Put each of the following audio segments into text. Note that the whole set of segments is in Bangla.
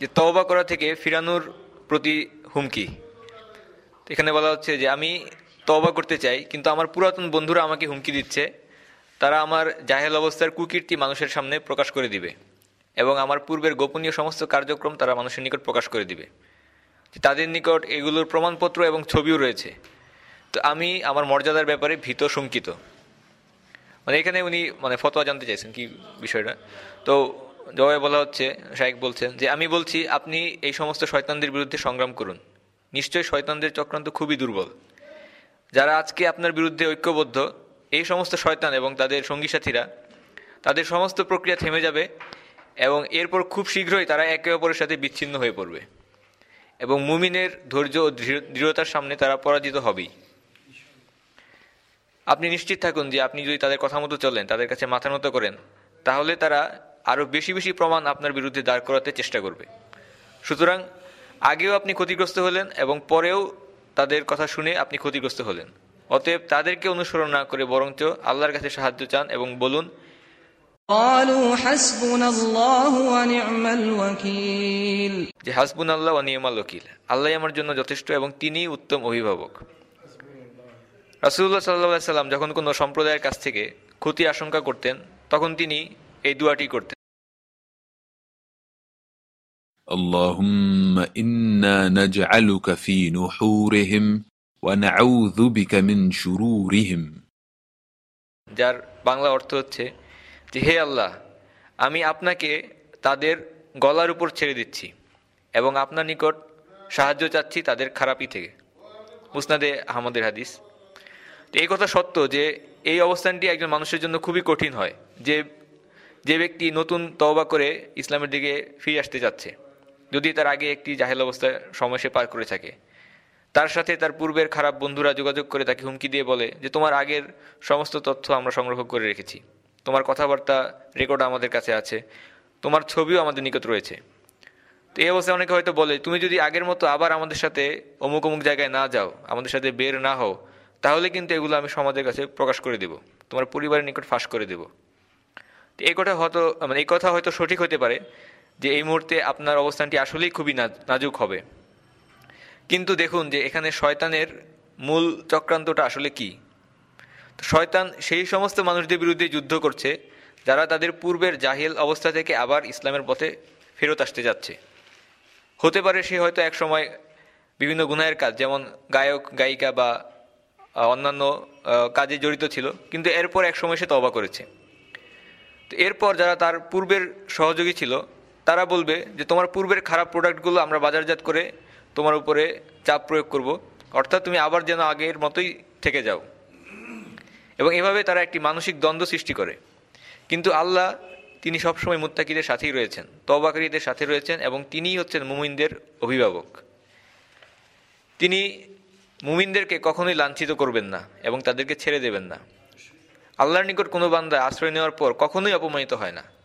যে তওবা করা থেকে ফিরানোর প্রতি হুমকি। এখানে বলা হচ্ছে যে, আমি তওবা করতে চাই, কিন্তু আমার পুরাতন বন্ধুরা আমাকে হুমকি দিচ্ছে। তারা আমার জাহেল অবস্থার কুকীর্তি মানুষের সামনে প্রকাশ করে দিবে এবং আমার পূর্বের গোপনীয় সমস্ত কার্যক্রম তারা মানুষের নিকট প্রকাশ করে দিবে। তাদের নিকট এগুলোর প্রমাণপত্র এবং ছবিও রয়েছে। তো আমি আমার মর্যাদার ব্যাপারে ভীত শঙ্কিত। মানে এখানে উনি মানে ফতোয়া জানতে চাইছেন কি বিষয়টা? তো জবাবে বলা হচ্ছে শাহেক বলছেন যে, আমি বলছি, আপনি এই সমস্ত শয়তানদের বিরুদ্ধে সংগ্রাম করুন। নিশ্চয়ই শয়তানদের চক্রান্ত খুবই দুর্বল। যারা আজকে আপনার বিরুদ্ধে ঐক্যবদ্ধ, এই সমস্ত শয়তান এবং তাদের সঙ্গী সাথীরা, তাদের সমস্ত প্রক্রিয়া থেমে যাবে এবং এরপর খুব শীঘ্রই তারা একে অপরের সাথে বিচ্ছিন্ন হয়ে পড়বে এবং মুমিনের ধৈর্য ও দৃঢ়- দৃঢ়তার সামনে তারা পরাজিত হবেই। আপনি নিশ্চিত থাকুন যে, আপনি যদি তাদের কথা মতো চলেন, তাদের কাছে মাথা নত করেন, তাহলে তারা আরও বেশি বেশি প্রমাণ আপনার বিরুদ্ধে দাঁড় করাতে চেষ্টা করবে। সুতরাং আগেও আপনি ক্ষতিগ্রস্ত হলেন এবং পরেও তাদের কথা শুনে আপনি ক্ষতিগ্রস্ত হলেন। অতএব তাদেরকে অনুসরণ না করে বরঞ্চ আল্লাহর কাছে সাহায্য চান এবং বলুন যে হাসবুন আল্লাহ অনিয়মাল ওকিল আল্লাহ আমার জন্য যথেষ্ট এবং তিনি উত্তম অভিভাবক। রাসুল্লাহ সাল্লাহ সাল্লাম যখন কোনো সম্প্রদায়ের কাছ থেকে ক্ষতি আশঙ্কা করতেন তখন তিনি এই দুয়াটি করতেন। اللهم انا نجعلك في نحورهم ونعوذ بك من شرورهم যার বাংলা অর্থ হচ্ছে যে হে আল্লাহ আমি আপনাকে তাদের গলার উপর ছেড়ে দিচ্ছি এবং আপনার নিকট সাহায্য চাচ্ছি তাদের খারাপি থেকে মুসনাদে আহমদের হাদিস তো এই কথা সত্য যে এই অবস্থানটি একজন মানুষের জন্য খুবই কঠিন হয় যে যে ব্যক্তি নতুন তওবা করে ইসলামের দিকে ফিরে আসতে যাচ্ছে যদি তার আগে একটি জাহেল অবস্থায় সময় সে পার করে থাকে। তার সাথে তার পূর্বের খারাপ বন্ধুরা যোগাযোগ করে তাকে হুমকি দিয়ে বলে যে, তোমার আগের সমস্ত তথ্য আমরা সংগ্রহ করে রেখেছি। তোমার কথাবার্তা, রেকর্ড আমাদের কাছে আছে। তোমার ছবিও আমাদের নিকট রয়েছে। তো এই অবস্থায় অনেকে হয়তো বলে, তুমি যদি আগের মতো আবার আমাদের সাথে অমুক অমুক জায়গায় না যাও, আমাদের সাথে বের না হও, তাহলে কিন্তু এগুলো আমি সমাজের কাছে প্রকাশ করে দেব। তোমার পরিবারের নিকট ফাঁস করে দেব। এই কথা হয়তো মানে এই কথা হয়তো সঠিক হতে পারে যে এই মুহূর্তে আপনার অবস্থানটি আসলেই খুবই নাজ- নাজুক হবে। কিন্তু দেখুন যে এখানে শয়তানের মূল চক্রান্তটা আসলে কি। শয়তান সেই সমস্ত মানুষদের বিরুদ্ধে যুদ্ধ করছে, যারা তাদের পূর্বের জাহিল অবস্থা থেকে আবার ইসলামের পথে ফেরত আসতে যাচ্ছে। হতে পারে সে হয়তো এক সময় বিভিন্ন গুনাহের কাজ, যেমন গায়ক, গায়িকা বা অন্যান্য কাজে জড়িত ছিল, কিন্তু এরপর এক সময় সে তবা করেছে। তো এরপর যারা তার পূর্বের সহযোগী ছিল তারা বলবে যে তোমার পূর্বের খারাপ প্রোডাক্টগুলো আমরা বাজারজাত করে তোমার উপরে চাপ প্রয়োগ করব। অর্থাৎ তুমি আবার যেন আগের মতোই থেকে যাও। এবং এভাবে তারা একটি মানসিক দ্বন্দ্ব সৃষ্টি করে। কিন্তু আল্লাহ তিনি সবসময় মুত্তাকিদের সাথেই রয়েছেন তবাকারীদের সাথে রয়েছেন এবং তিনিই হচ্ছেন মুমিনদের অভিভাবক। তিনি মুমিনদেরকে কখনোই লাঞ্ছিত করবেন না এবং তাদেরকে ছেড়ে দেবেন না। আল্লাহর নিকট কোনো বান্দা আশ্রয় নেওয়ার পর কখনোই অপমানিত হয় না।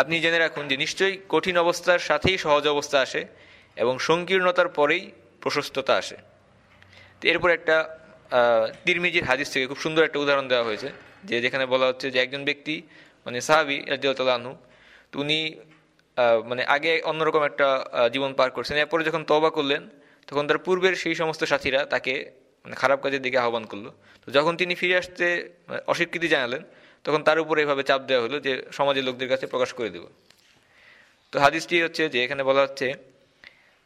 আপনি জেনে রাখুন যে নিশ্চয়ই কঠিন অবস্থার সাথেই সহজ অবস্থা আসে এবং সংকীর্ণতার পরেই প্রশস্ততা আসে। এরপর একটা তিরমিজির হাদিস থেকে খুব সুন্দর একটা উদাহরণ দেওয়া হয়েছে, যে যেখানে বলা হচ্ছে যে একজন ব্যক্তি মানে সাহাবি রাজিউল্লাহ আনহু, তো উনি মানে আগে অন্যরকম একটা জীবন পার করছেন। এরপরে যখন তবা করলেন, তখন তার পূর্বের সেই সমস্ত সাথীরা তাকে মানে খারাপ কাজের দিকে আহ্বান করল। তো যখন তিনি ফিরে আসতে মানে অস্বীকৃতি জানালেন তখন তার উপরে এভাবে চাপ দেওয়া হলো যে সমাজের লোকদের কাছে প্রকাশ করে দেব। তো হাদিসটি হচ্ছে যে এখানে বলা হচ্ছে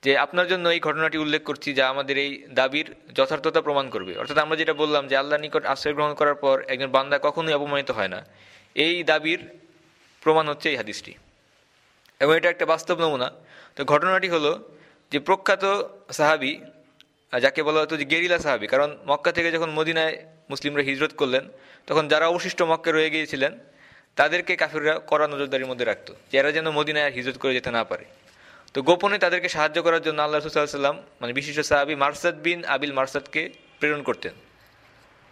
যে আপনার জন্য এই ঘটনাটি উল্লেখ করছি যা আমাদের এই দাবির যথার্থতা প্রমাণ করবে। অর্থাৎ আমরা যেটা বললাম যে আল্লাহ নিকট আশ্রয় গ্রহণ করার পর একজন বান্দা কখনোই অপমানিত হয় না। এই দাবির প্রমাণ হচ্ছে এই হাদিসটি। এবং এটা একটা বাস্তব নমুনা। তো ঘটনাটি হলো যে প্রখ্যাত সাহাবি, যাকে বলা হতো যে গেরিলা সাহাবি, কারণ মক্কা থেকে যখন মদিনায় মুসলিমরা হিজরত করলেন, তখন যারা অবশিষ্ট মক্কে রয়ে গিয়েছিলেন, তাদেরকে কাফিররা কড়া নজরদারির মধ্যে রাখত, যে এরা যেন মদিনায় হিজরত করে যেতে না পারে। তো গোপনে তাদেরকে সাহায্য করার জন্য আল্লাহ সাল্লাম মানে বিশিষ্ট সাহাবি মারসাদ বিন আবিল মারসাদকে প্রেরণ করতেন।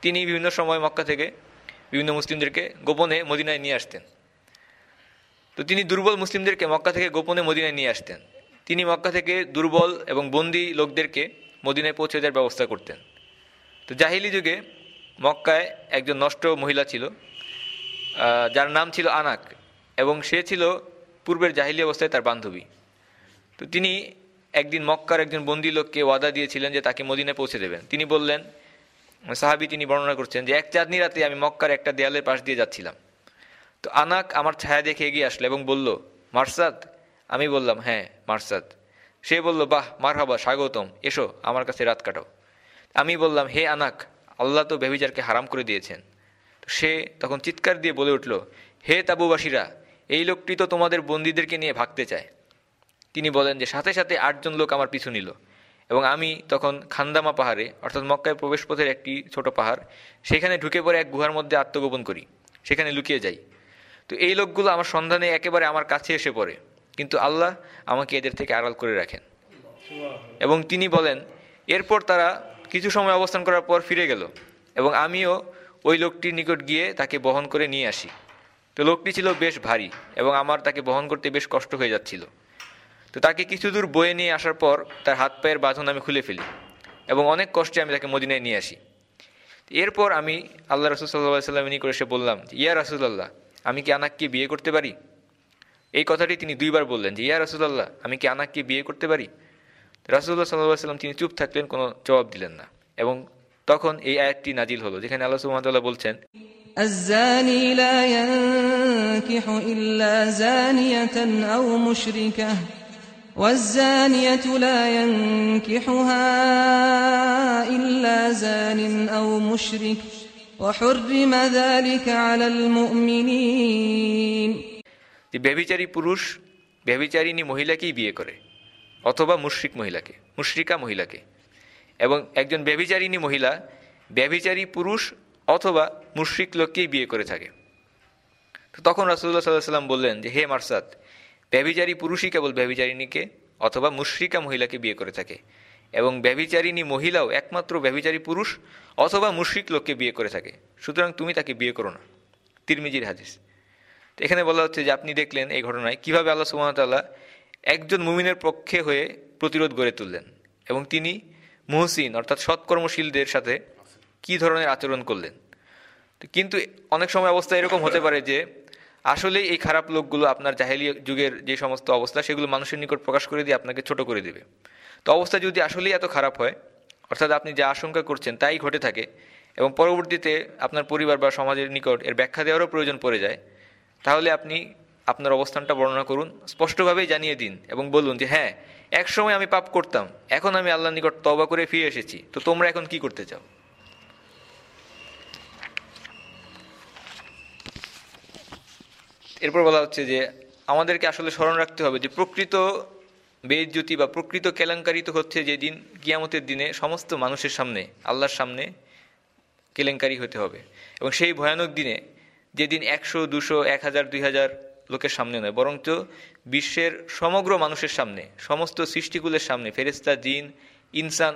তিনি বিভিন্ন সময় মক্কা থেকে বিভিন্ন মুসলিমদেরকে গোপনে মদিনায় নিয়ে আসতেন। তো তিনি দুর্বল মুসলিমদেরকে মক্কা থেকে গোপনে মদিনায় নিয়ে আসতেন। তিনি মক্কা থেকে দুর্বল এবং বন্দী লোকদেরকে মদিনায় পৌঁছে দেওয়ার ব্যবস্থা করতেন। তো জাহিলি যুগে মক্কায় একজন নষ্ট মহিলা ছিল যার নাম ছিল আনাক, এবং সে ছিল পূর্বের জাহিলি অবস্থায় তার বান্ধবী। তো তিনি একদিন মক্কার একজন বন্দী লোককে ওয়াদা দিয়েছিলেন যে তাকে মদিনে পৌঁছে দেবেন। তিনি বললেন, সাহাবি তিনি বর্ণনা করছেন যে, এক চাঁদনি রাতে আমি মক্কার একটা দেয়ালের পাশ দিয়ে যাচ্ছিলাম। তো আনাক আমার ছায়া দেখে এগিয়ে আসলো এবং বলল, মারসাদ? আমি বললাম হ্যাঁ মারসাদ। সে বলল, বাহ, মারহাবা, স্বাগতম। এসো, আমার কাছে রাত কাটাও। আমি বললাম, হে আনাক আল্লাহ তো ব্যভিচারকে হারাম করে দিয়েছেন। তো সে তখন চিৎকার দিয়ে বলে উঠল, হে তাবুবাসীরা, এই লোকটি তো তোমাদের বন্দীদেরকে নিয়ে ভাগতে চায়। তিনি বলেন যে, সাথে সাথে আটজন লোক আমার পিছু নিল এবং আমি তখন খান্দামা পাহাড়ে, অর্থাৎ মক্কায় প্রবেশপথের একটি ছোট পাহাড়, সেখানে ঢুকে পড়ে এক গুহার মধ্যে আত্মগোপন করি, সেখানে লুকিয়ে যাই। তো এই লোকগুলো আমার সন্ধানে একেবারে আমার কাছে এসে পড়ে, কিন্তু আল্লাহ আমাকে এদের থেকে আড়াল করে রাখেন। এবং তিনি বলেন, এরপর তারা কিছু সময় অবস্থান করার পর ফিরে গেল এবং আমিও ওই লোকটির নিকট গিয়ে তাকে বহন করে নিয়ে আসি। তো লোকটি ছিল বেশ ভারী এবং আমার তাকে বহন করতে বেশ কষ্ট হয়ে যাচ্ছিল। তো তাকে কিছু দূর বয়ে নিয়ে আসার পর তার হাত পায়ের বাঁধন আমি খুলে ফেলি এবং অনেক কষ্টে আমি তাকে মদিনায় নিয়ে আসি। এরপর আমি আল্লাহ রসুল সাল্লাহ সাল্লাম করে এসে বললাম ইয়া রাসুল্লাহ আমি কি আনাককে বিয়ে করতে পারি? এই কথাটি তিনি দুইবার বললেন যে, ইয়া রাসুল্লাহ আমি কি আনাককে বিয়ে করতে পারি? রাসুল্লাহ সাল্লাহ সাল্লাম তিনি চুপ থাকলেন কোনো জবাব দিলেন না এবং তখন এই আয়াতটি নাজিল হলো যেখানে আল্লাহ সুহামতাল্লাহ বলছেন الزاني لا ينكح إلا زانية أو مشركة والزانية لا ينكحها إلا زان أو مشرك وحرم ذلك على المؤمنين যে ব্যভিচারী পুরুষ ব্যভিচারিণী মহিলাকেই বিয়ে করে অথবা মুশ্রিক মহিলাকে, মুশ্রিকা মহিলাকে। এবং একজন ব্যভিচারিণী মহিলা, ব্যভিচারী পুরুষ অথবা মুশ্রিক লোককেই বিয়ে করে থাকে। তো তখন রাসুল্লাহ সাল্লাহ সাল্লাম বললেন যে, হে মারসাদ, ব্যভিচারী পুরুষই কেবল ব্যভিচারিণীকে অথবা মুশ্রিকা মহিলাকে বিয়ে করে থাকে। এবং ব্যভিচারিণী মহিলাও একমাত্র ব্যভিচারী পুরুষ অথবা মুশ্রিক লোককে বিয়ে করে থাকে। সুতরাং তুমি তাকে বিয়ে করো না। তিরমিজির হাদিস। এখানে বলা হচ্ছে যে, আপনি দেখলেন এই ঘটনায় কীভাবে আল্লাহ সুবাহতাল্লাহ একজন মুমিনের পক্ষে হয়ে প্রতিরোধ গড়ে তুললেন এবং তিনি মুহসিন, অর্থাৎ সৎকর্মশীলদের সাথে কি ধরনের আচরণ করলেন। কিন্তু অনেক সময় অবস্থা এরকম হতে পারে যে আসলেই এই খারাপ লোকগুলো আপনার জাহেলি যুগের যে সমস্ত অবস্থা, সেগুলো মানুষের নিকট প্রকাশ করে দিয়ে আপনাকে ছোট করে দেবে। তো অবস্থা যদি আসলেই এত খারাপ হয়, অর্থাৎ আপনি যা আশঙ্কা করছেন তাই ঘটে থাকে এবং পরবর্তীতে আপনার পরিবার বা সমাজের নিকট এর ব্যাখ্যা দেওয়ারও প্রয়োজন পড়ে যায়, তাহলে আপনি আপনার অবস্থানটা বর্ণনা করুন, স্পষ্টভাবেই জানিয়ে দিন এবং বলুন যে হ্যাঁ এক সময় আমি পাপ করতাম, এখন আমি আল্লাহর নিকট তবা করে ফিরে এসেছি, তো তোমরা এখন কি করতে চাও? এরপর বলা হচ্ছে যে, আমাদেরকে আসলে স্মরণ রাখতে হবে যে, প্রকৃত বেজ্যোতি বা প্রকৃত কেলেঙ্কারি তো হচ্ছে যেদিন কিয়ামতের দিনে সমস্ত মানুষের সামনে, আল্লাহর সামনে কেলেঙ্কারি হতে হবে এবং সেই ভয়ানক দিনে, যেদিন একশো, দুশো, এক হাজার, দুই হাজার লোকের সামনে নয় বরঞ্চ বিশ্বের সমগ্র মানুষের সামনে সমস্ত সৃষ্টিকুলের সামনে ফেরেস্তা জিন ইনসান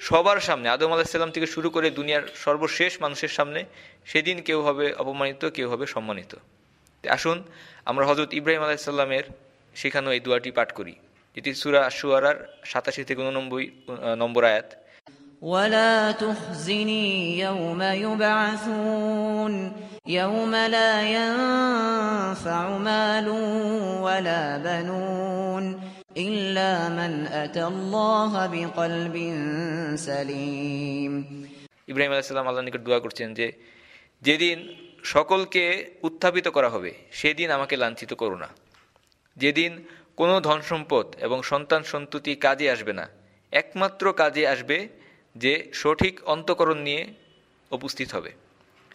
সবার সামনে আদম আলাহিসাল্লাম থেকে শুরু করে দুনিয়ার সর্বশেষ মানুষের সামনে সেদিন কেউ হবে অপমানিত কেউ হবে সম্মানিত আসুন আমরা হজরত ইব্রাহিম আলাইসাল্লামের শেখানো এই দোয়াটি পাঠ করি যেটি সুরা সুয়ারার সাতাশি থেকে উননব্বই নম্বর আয়াত ولا تخزني يوم يبعثون يوم لا ينفع مال ولا بنون إلا من أتى الله بقلب سليم ইব্রাহিম আলাইসাল্লাম আল্লাহ নিকট দোয়া করছেন যে যেদিন সকলকে উত্থাপিত করা হবে সেদিন আমাকে লাঞ্ছিত করো না যেদিন কোনো ধন সম্পদ এবং সন্তান সন্ততি কাজে আসবে না একমাত্র কাজে আসবে যে সঠিক অন্তকরণ নিয়ে উপস্থিত হবে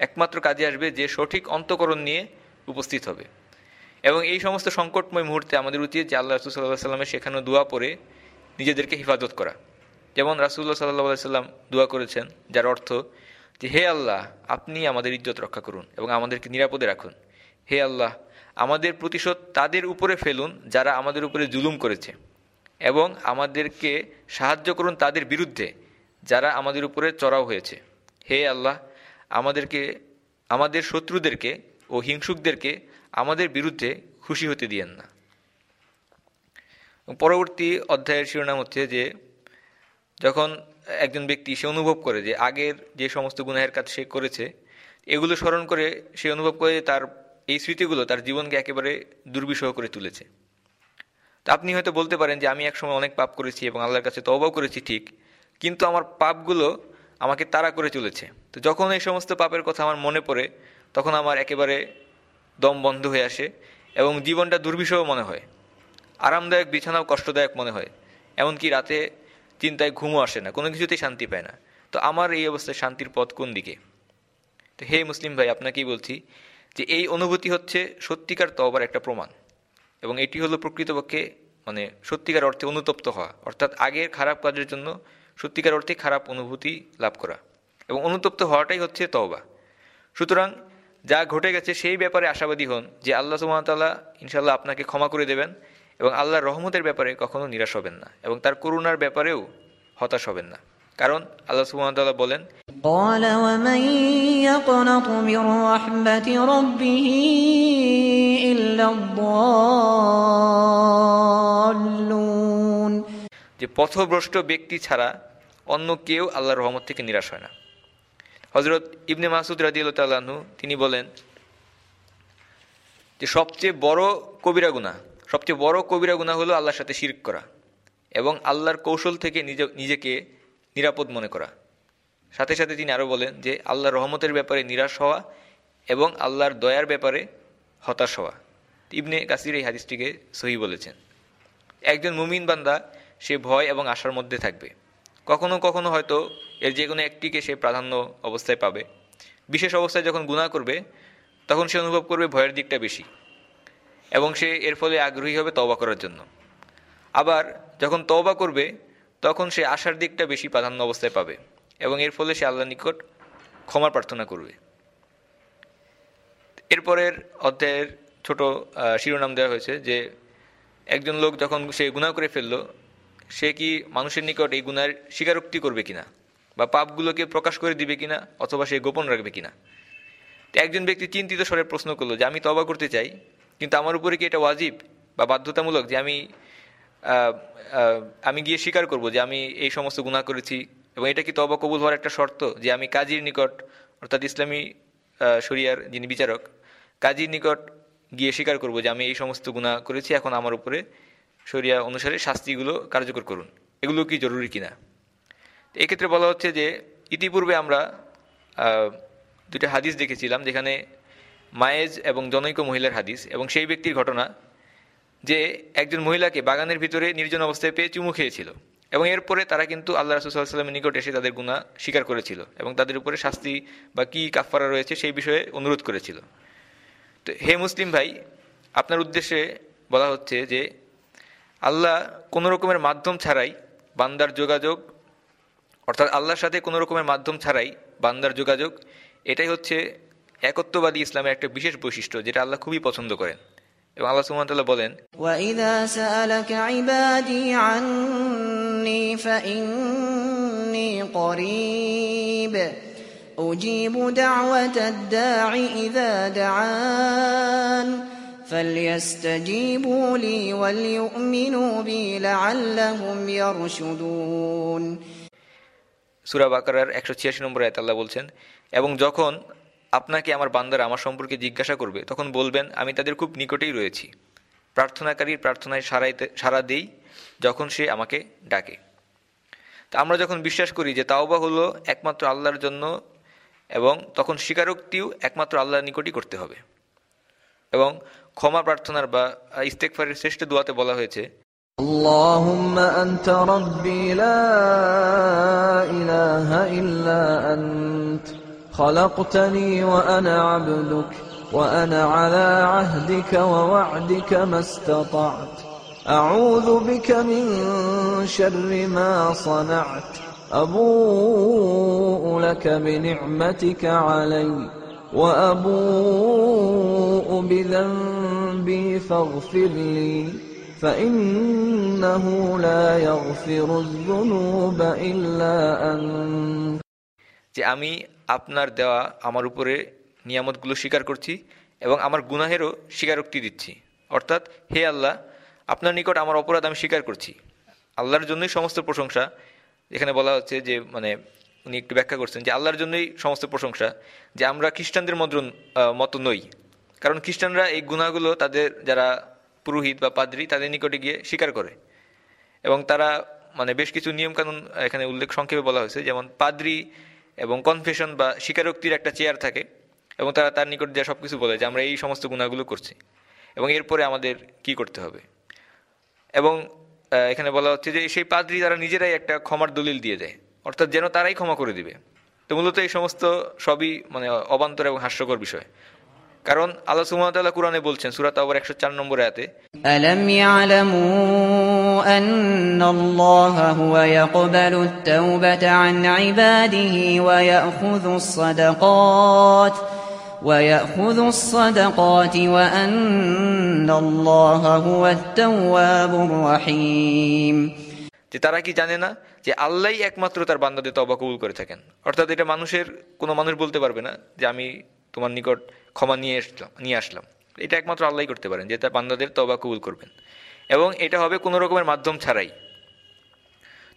একমাত্র কাজে আসবে যে সঠিক অন্তকরণ নিয়ে উপস্থিত হবে। এবং এই সমস্ত সংকটময় মুহূর্তে আমাদের উচিত যে আল্লাহ রসুল সাল্লাহ সাল্লামের শেখানো দোয়া পরে নিজেদেরকে হেফাজত করা। যেমন রাসুল্লাহ সাল্লাহ সাল্লাম দোয়া করেছেন, যার অর্থ যে, হে আল্লাহ, আপনি আমাদের ইজ্জত রক্ষা করুন এবং আমাদেরকে নিরাপদে রাখুন। হে আল্লাহ, আমাদের প্রতিশোধ তাদের উপরে ফেলুন যারা আমাদের উপরে জুলুম করেছে। এবং আমাদেরকে সাহায্য করুন তাদের বিরুদ্ধে যারা আমাদের উপরে চড়াও হয়েছে। হে আল্লাহ আমাদেরকে, আমাদের শত্রুদেরকে ও হিংসুকদেরকে আমাদের বিরুদ্ধে খুশি হতে দিয়েন না। পরবর্তী অধ্যায়ের শিরোনাম হচ্ছে যে, যখন একজন ব্যক্তি সে অনুভব করে যে আগের যে সমস্ত গুনাহের কাজ সে করেছে, এগুলো স্মরণ করে সে অনুভব করে যে তার এই স্মৃতিগুলো তার জীবনকে একেবারে দুর্বিষহ করে তুলেছে। তো আপনি হয়তো বলতে পারেন যে আমি একসময় অনেক পাপ করেছি এবং আল্লাহর কাছে তওবাও করেছি ঠিক, কিন্তু আমার পাপগুলো আমাকে তাড়া করে চলেছে। তো যখন এই সমস্ত পাপের কথা আমার মনে পড়ে, তখন আমার একেবারে দম বন্ধ হয়ে আসে এবং জীবনটা দুর্বিষহ মনে হয়। আরামদায়ক, বিছানাও কষ্টদায়ক মনে হয়। এমনকি রাতে চিন্তায় ঘুমও আসে না, কোনো কিছুতেই শান্তি পায় না। তো আমার এই অবস্থায় শান্তির পথ কোন দিকে? তো হে মুসলিম ভাই, আপনাকেই বলছি যে এই অনুভূতি হচ্ছে সত্যিকার তওবার একটা প্রমাণ। এবং এটি হলো প্রকৃতপক্ষে মানে সত্যিকার অর্থে অনুতপ্ত হওয়া। অর্থাৎ আগের খারাপ কাজের জন্য সত্যিকার অর্থে খারাপ অনুভূতি লাভ করা এবং অনুতপ্ত হওয়াটাই হচ্ছে তওবা। সুতরাং যা ঘটে গেছে সেই ব্যাপারে আশাবাদী হন যে আল্লাহ সুমতাল্লাহ ইনশাল্লাহ আপনাকে ক্ষমা করে দেবেন এবং আল্লাহর রহমতের ব্যাপারে কখনও নিরাশ হবেন না এবং তার করুণার ব্যাপারেও হতাশ হবেন না। কারণ আল্লাহ সুমতাল্লাহ বলেন যে পথভ্রষ্ট ব্যক্তি ছাড়া অন্য কেউ আল্লাহর রহমত থেকে নিরাশ হয় না। হজরত ইবনে মাসুদ রাদিউল্লাহ তাল্লাহ্ন তিনি বলেন যে সবচেয়ে বড় কবিরা গুনাহ, সবচেয়ে বড় কবিরা গুনাহ হলো আল্লাহর সাথে শিরক করা এবং আল্লাহর কৌশল থেকে নিজে, নিজেকে নিরাপদ মনে করা। সাথে সাথে তিনি আরও বলেন যে আল্লাহর রহমতের ব্যাপারে নিরাশ হওয়া এবং আল্লাহর দয়ার ব্যাপারে হতাশ হওয়া। ইবনে কাসির এই হাদিসটিকে সহি বলেছেন। একজন মুমিন বান্দা, সে ভয় এবং আশার মধ্যে থাকবে। কখনো কখনো হয়তো এর যে কোনো একটিকে সে প্রাধান্য অবস্থায় পাবে। বিশেষ অবস্থায় যখন গুনাহ করবে, তখন সে অনুভব করবে ভয়ের দিকটা বেশি এবং সে এর ফলে আগ্রহী হবে তওবা করার জন্য। আবার যখন তওবা করবে, তখন সে আশার দিকটা বেশি প্রাধান্য অবস্থায় পাবে এবং এর ফলে সে আল্লাহ নিকট ক্ষমা প্রার্থনা করবে। এরপরের অধ্যায়ের ছোট শিরোনাম দেওয়া হয়েছে যে, একজন লোক যখন সে গুনাহ করে ফেলল সে কি মানুষের নিকট এই গুনার স্বীকারোক্তি করবে কিনা? বা পাপগুলোকে প্রকাশ করে দিবে কিনা? অথবা সে গোপন রাখবে কিনা? একজন ব্যক্তি চিন্তিত স্বরে প্রশ্ন করল যে, আমি তবা করতে চাই, কিন্তু আমার উপরে কি এটা ওয়াজিব বা বাধ্যতামূলক যে আমি আমি গিয়ে স্বীকার করব যে আমি এই সমস্ত গুনাহ করেছি? এবং এটা কি তবা কবুল হওয়ার একটা শর্ত যে আমি কাজীর নিকট, অর্থাৎ ইসলামী শরিয়ার যিনি বিচারক, কাজীর নিকট গিয়ে স্বীকার করব যে আমি এই সমস্ত গুনাহ করেছি, এখন আমার উপরে শরিয়া অনুসারে শাস্তিগুলো কার্যকর করুন। এগুলো কি জরুরি কিনা? এক্ষেত্রে বলা হচ্ছে যে, ইতিপূর্বে আমরা দুটো হাদিস দেখেছিলাম যেখানে মায়েজ এবং জনৈক মহিলার হাদিস এবং সেই ব্যক্তির ঘটনা যে একজন মহিলাকে বাগানের ভিতরে নির্জন অবস্থায় পেয়ে চুমু খেয়েছিল এবং এরপরে তারা কিন্তু আল্লাহ রসুল্লাহামের নিকট এসে তাদের গুণা স্বীকার করেছিল এবং তাদের উপরে শাস্তি বা কী কাফারা রয়েছে সেই বিষয়ে অনুরোধ করেছিল। তো হে মুসলিম ভাই, আপনার উদ্দেশ্যে বলা হচ্ছে যে আল্লাহ কোনো রকমের মাধ্যম ছাড়াই বান্দার যোগাযোগ অর্থাৎ আল্লাহর সাথে কোনো রকমের মাধ্যম ছাড়াই বান্দার যোগাযোগ এটাই হচ্ছে একত্ববাদী ইসলামের একটা বিশেষ বৈশিষ্ট্য যেটা আল্লাহ খুবই পছন্দ করেন এবং আল্লাহ সুমতাল্লাহ বলেন وإذا سألك عبادي عني فإني قريب أجيب دعوة الداع إذا دعان فليستجيبوا لي وليؤمنوا بي لعلهم يرشدون সুরা বাকারার একশো ছিয়াশি নম্বর আয়াত আল্লাহ বলছেন এবং যখন আপনাকে আমার বান্দারা আমার সম্পর্কে জিজ্ঞাসা করবে তখন বলবেন আমি তাদের খুব নিকটেই রয়েছি প্রার্থনাকারীর প্রার্থনায় সারাইতে সারা দেই যখন সে আমাকে ডাকে তা আমরা যখন বিশ্বাস করি যে তাওবা হলো একমাত্র আল্লাহর জন্য এবং তখন স্বীকারোক্তিও একমাত্র আল্লাহর নিকটই করতে হবে এবং ক্ষমা প্রার্থনার বা ইস্তেকফারের শ্রেষ্ঠ দোয়াতে বলা হয়েছে اللهم أنت ربي لا إله إلا أنت خلقتني وأنا عبدك وأنا على عهدك ووعدك ما استطعت أعوذ بك من شر ما صنعت أبوء لك بنعمتك علي وأبوء بذنبي فاغفر لي فإنه لا يغفر الذنوب إلا أنت যে আমি আপনার দেওয়া আমার উপরে নিয়ামতগুলো স্বীকার করছি এবং আমার গুনাহেরও স্বীকারোক্তি দিচ্ছি অর্থাৎ হে আল্লাহ আপনার নিকট আমার অপরাধ আমি স্বীকার করছি আল্লাহর জন্যই সমস্ত প্রশংসা এখানে বলা হচ্ছে যে মানে উনি একটু ব্যাখ্যা করছেন যে আল্লাহর জন্যই সমস্ত প্রশংসা যে আমরা খ্রিস্টানদের মতো আহ, মতো নই। কারণ খ্রিস্টানরা এই গুণাগুলো তাদের যারা পুরোহিত বা পাদ্রী তাদের নিকটে গিয়ে স্বীকার করে। এবং তারা মানে বেশ কিছু নিয়মকানুন এখানে উল্লেখ সংক্ষেপে বলা হয়েছে যেমন পাদ্রী এবং কনফেশন বা স্বীকারোক্তির একটা চেয়ার থাকে এবং তারা তার নিকট যে সব কিছু বলে যে আমরা এই সমস্ত গুণাগুলো করছি এবং এরপরে আমাদের কি করতে হবে? এবং এখানে বলা হচ্ছে যে সেই পাদ্রী তারা নিজেরাই একটা ক্ষমার দলিল দিয়ে দেয়। অর্থাৎ যেন তারাই ক্ষমা করে দিবে তো মূলত এই সমস্ত সবই মানে অবান্তর এবং হাস্যকর বিষয় কারণ আল্লাহ সুমতাল্লাহ কোরআনে বলছেন সুরাত আবার একশো চার নম্বর আয়াতে ألم يعلموا أن الله هو يقبل التوبة عن عباده ويأخذ الصدقات ويأخذ الصدقات وأن الله هو التواب الرحيم যে তারা কি জানে না যে আল্লাহই একমাত্র তার বান্দাদের তবা কবুল করে থাকেন। অর্থাৎ এটা মানুষের, কোনো মানুষ বলতে পারবে না যে আমি তোমার নিকট ক্ষমা নিয়ে আসলাম নিয়ে আসলাম। এটা একমাত্র আল্লাহই করতে পারেন যে তার বান্দাদের তবা কবুল করবেন। এবং এটা হবে কোনো রকমের মাধ্যম ছাড়াই।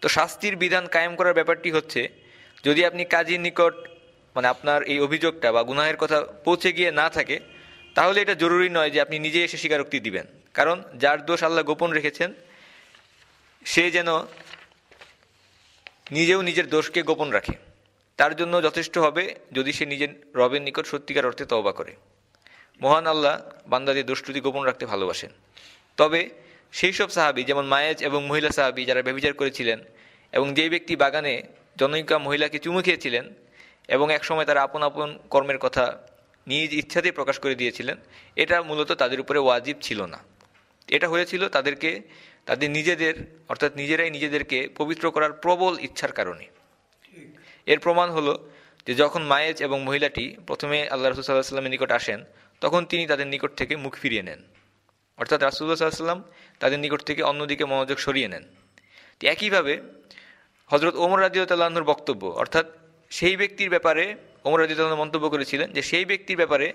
তো শাস্তির বিধান কায়েম করার ব্যাপারটি হচ্ছে, যদি আপনি কাজীর নিকট মানে আপনার এই অভিযোগটা বা গুনাহের কথা পৌঁছে গিয়ে না থাকে, তাহলে এটা জরুরি নয় যে আপনি নিজে এসে স্বীকারোক্তি দিবেন। কারণ যার দোষ আল্লাহ গোপন রেখেছেন, সে যেন নিজেও নিজের দোষকে গোপন রাখে। তার জন্য যথেষ্ট হবে যদি সে নিজের রবের নিকট সত্যিকার অর্থে তওবা করে। মহান আল্লাহ বান্দাদের দোষটুতি গোপন রাখতে ভালোবাসেন। তবে সেই সব সাহাবি, যেমন মায়েজ এবং মহিলা সাহাবি, যারা ব্যভিচার করেছিলেন এবং যেই ব্যক্তি বাগানে জনৈকা মহিলাকে চুমু খেয়েছিলেন এবং একসময় তারা আপন আপন কর্মের কথা নিজ ইচ্ছাতেই প্রকাশ করে দিয়েছিলেন, এটা মূলত তাদের উপরে ওয়াজিব ছিল না। এটা হয়েছিল তাদেরকে তাদের নিজেদের, অর্থাৎ নিজেরাই নিজেদেরকে পবিত্র করার প্রবল ইচ্ছার কারণে। এর প্রমাণ হলো যে যখন মায়েজ এবং মহিলাটি প্রথমে আল্লাহ রসুল সাল্লাহ সাল্লামের নিকট আসেন, তখন তিনি তাদের নিকট থেকে মুখ ফিরিয়ে নেন। অর্থাৎ রাসুল্লাহ সাল্লাম তাদের নিকট থেকে অন্যদিকে মনোযোগ সরিয়ে নেন। একইভাবে হজরত ওমর রাজিউতাল্লাহর বক্তব্য, অর্থাৎ সেই ব্যক্তির ব্যাপারে ওমর রাজিউতাল্লাহ মন্তব্য করেছিলেন যে সেই ব্যক্তির ব্যাপারে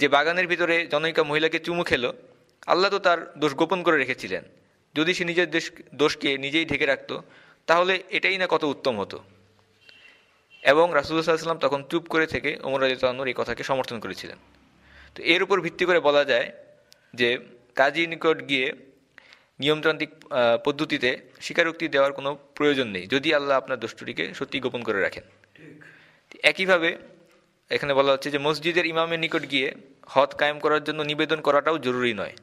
যে বাগানের ভিতরে জনৈকা মহিলাকে চুমু খেলো, আল্লাহ তো তার দোষ গোপন করে রেখেছিলেন। যদি সে নিজের দেশ দোষকে নিজেই ঢেকে রাখত, তাহলে এটাই না কত উত্তম হতো। এবং রাসুল্লাহ সাল্লাম তখন চুপ করে থেকে ওমর রাজিউতাল্লাহর এই কথাকে সমর্থন করেছিলেন। তো এর উপর ভিত্তি করে বলা যায় যে কাজী নিকট গিয়ে নিয়মতান্ত্রিক পদ্ধতিতে স্বীকারোক্তি দেওয়ার কোনো প্রয়োজন নেই, যদি আল্লাহ আপনার দোষটিকে সত্যি গোপন করে রাখেন। একইভাবে এখানে বলা হচ্ছে যে, মসজিদের ইমামের নিকট গিয়ে হদ কায়েম করার জন্য নিবেদন করাটাও জরুরি নয়।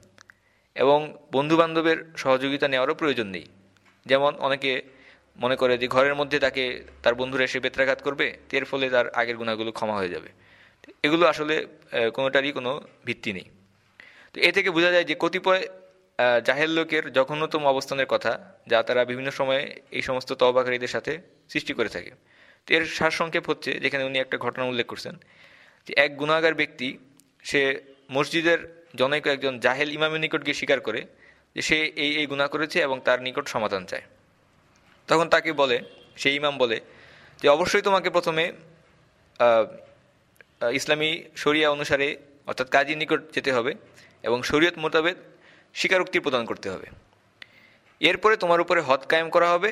এবং বন্ধুবান্ধবের সহযোগিতা নেওয়ারও প্রয়োজন নেই। যেমন অনেকে মনে করে যে ঘরের মধ্যে তাকে তার বন্ধুরা এসে বেত্রাঘাত করবে, এর ফলে তার আগের গুণাগুলো ক্ষমা হয়ে যাবে। এগুলো আসলে কোনোটারই কোনো ভিত্তি নেই। তো এ থেকে বোঝা যায় যে কতিপয় জাহেল লোকের জঘন্যতম অবস্থানের কথা যা তারা বিভিন্ন সময়ে এই সমস্ত তহবাকারীদের সাথে সৃষ্টি করে থাকে। তো এর সারসংক্ষেপ হচ্ছে যেখানে উনি একটা ঘটনা উল্লেখ করছেন যে এক গুণাগার ব্যক্তি সে মসজিদের জনৈক একজন জাহেল ইমামের নিকট গিয়ে স্বীকার করে যে সে এই এই গুণা করেছে এবং তার নিকট সমাধান চায়। তখন তাকে বলে, সেই ইমাম বলে যে, অবশ্যই তোমাকে প্রথমে ইসলামী শরিয়া অনুসারে, অর্থাৎ কাজীর নিকট যেতে হবে এবং শরীয়ত মোতাবেক স্বীকারোক্তি প্রদান করতে হবে। এরপরে তোমার উপরে হদ কায়েম করা হবে,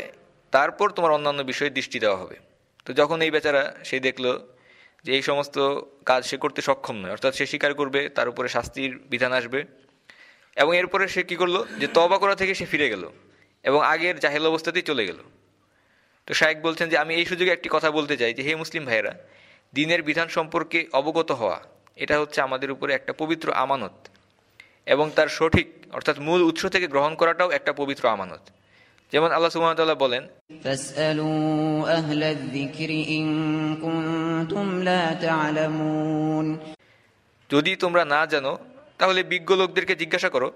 তারপর তোমার অন্যান্য বিষয়ে দৃষ্টি দেওয়া হবে। তো যখন এই বেচারা সে দেখল যে এই সমস্ত কাজ সে করতে সক্ষম নয়। অর্থাৎ সে স্বীকার করবে, তার উপরে শাস্তির বিধান আসবে। এবং এরপরে সে কী করল? যে তবা করা থেকে সে ফিরে গেল এবং আগের জাহেল অবস্থাতেই চলে গেল। তো শায়েক বলছেন যে, আমি এই সুযোগে একটি কথা বলতে চাই যে, হে মুসলিম ভাইয়েরা, দিনের বিধান সম্পর্কে অবগত হওয়া, এটা হচ্ছে আমাদের উপরে একটা পবিত্র আমানত এবং তার সঠিক, অর্থাৎ মূল উৎস থেকে গ্রহণ করাটাও একটা পবিত্র আমানত। যেমন আল্লাহ সুবহানাহু বলেন যদি তোমরা না জানো তাহলে বিজ্ঞ লোকদেরকে জিজ্ঞাসা করো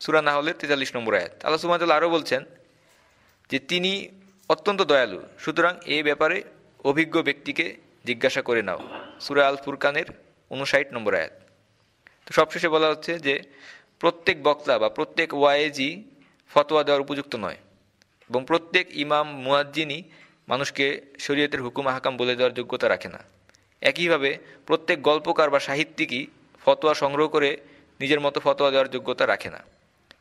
সূরা নাহলের 43 নম্বর আয়াত। আল্লাহ সুবহানাহু ওয়া আরও বলছেন যে তিনি অত্যন্ত দয়ালু সুতরাং এই ব্যাপারে অভিজ্ঞ ব্যক্তিকে জিজ্ঞাসা করে নাও। সুরা আল ফুরকানের উনষাট নম্বর আয়াত। তো সবশেষে বলা হচ্ছে যে প্রত্যেক বক্তা বা প্রত্যেক ওয়াইজি ফতোয়া দেওয়ার উপযুক্ত নয়। এবং প্রত্যেক ইমাম, মুয়াজ্জিনই মানুষকে শরীয়তের হুকুম হাকাম বলে দেওয়ার যোগ্যতা রাখে না। একইভাবে প্রত্যেক গল্পকার বা সাহিত্যিকই ফতোয়া সংগ্রহ করে নিজের মতো ফতোয়া দেওয়ার যোগ্যতা রাখে না।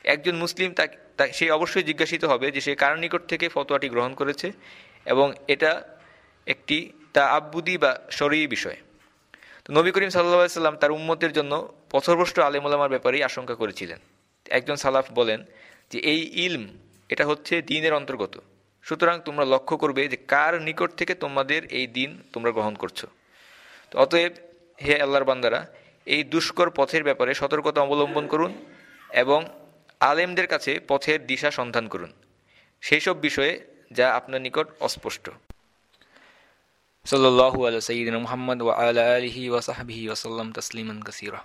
একজন মুসলিম তা সে অবশ্যই জিজ্ঞাসিত হবে যে সে কার নিকট থেকে ফতোয়াটি গ্রহণ করেছে এবং এটা একটি তা আব্বুদি বা শরী বিষয়। তো নবী করিম সাল্লাহ সাল্লাম তার উম্মতের জন্য পথভ্রষ্ট আলেমুলামার ব্যাপারেই আশঙ্কা করেছিলেন। একজন সালাফ বলেন যে, এই ইলম এটা হচ্ছে দিনের অন্তর্গত। সুতরাং তোমরা লক্ষ্য করবে যে কার নিকট থেকে তোমাদের এই দিন তোমরা গ্রহণ করছ। তো অতএব, হে আল্লাহর বান্দারা, এই দুষ্কর পথের ব্যাপারে সতর্কতা অবলম্বন করুন এবং আলেমদের কাছে পথের দিশা সন্ধান করুন। সেই সব বিষয়ে যা আপনার নিকট অস্পষ্ট। সাল্লাহ আলা সঈদিন মোহাম্মদ ওয়া আলা আলিহি ওয়াসাহাবিহি ওসাল্লাম তসলিমান কাসিরা।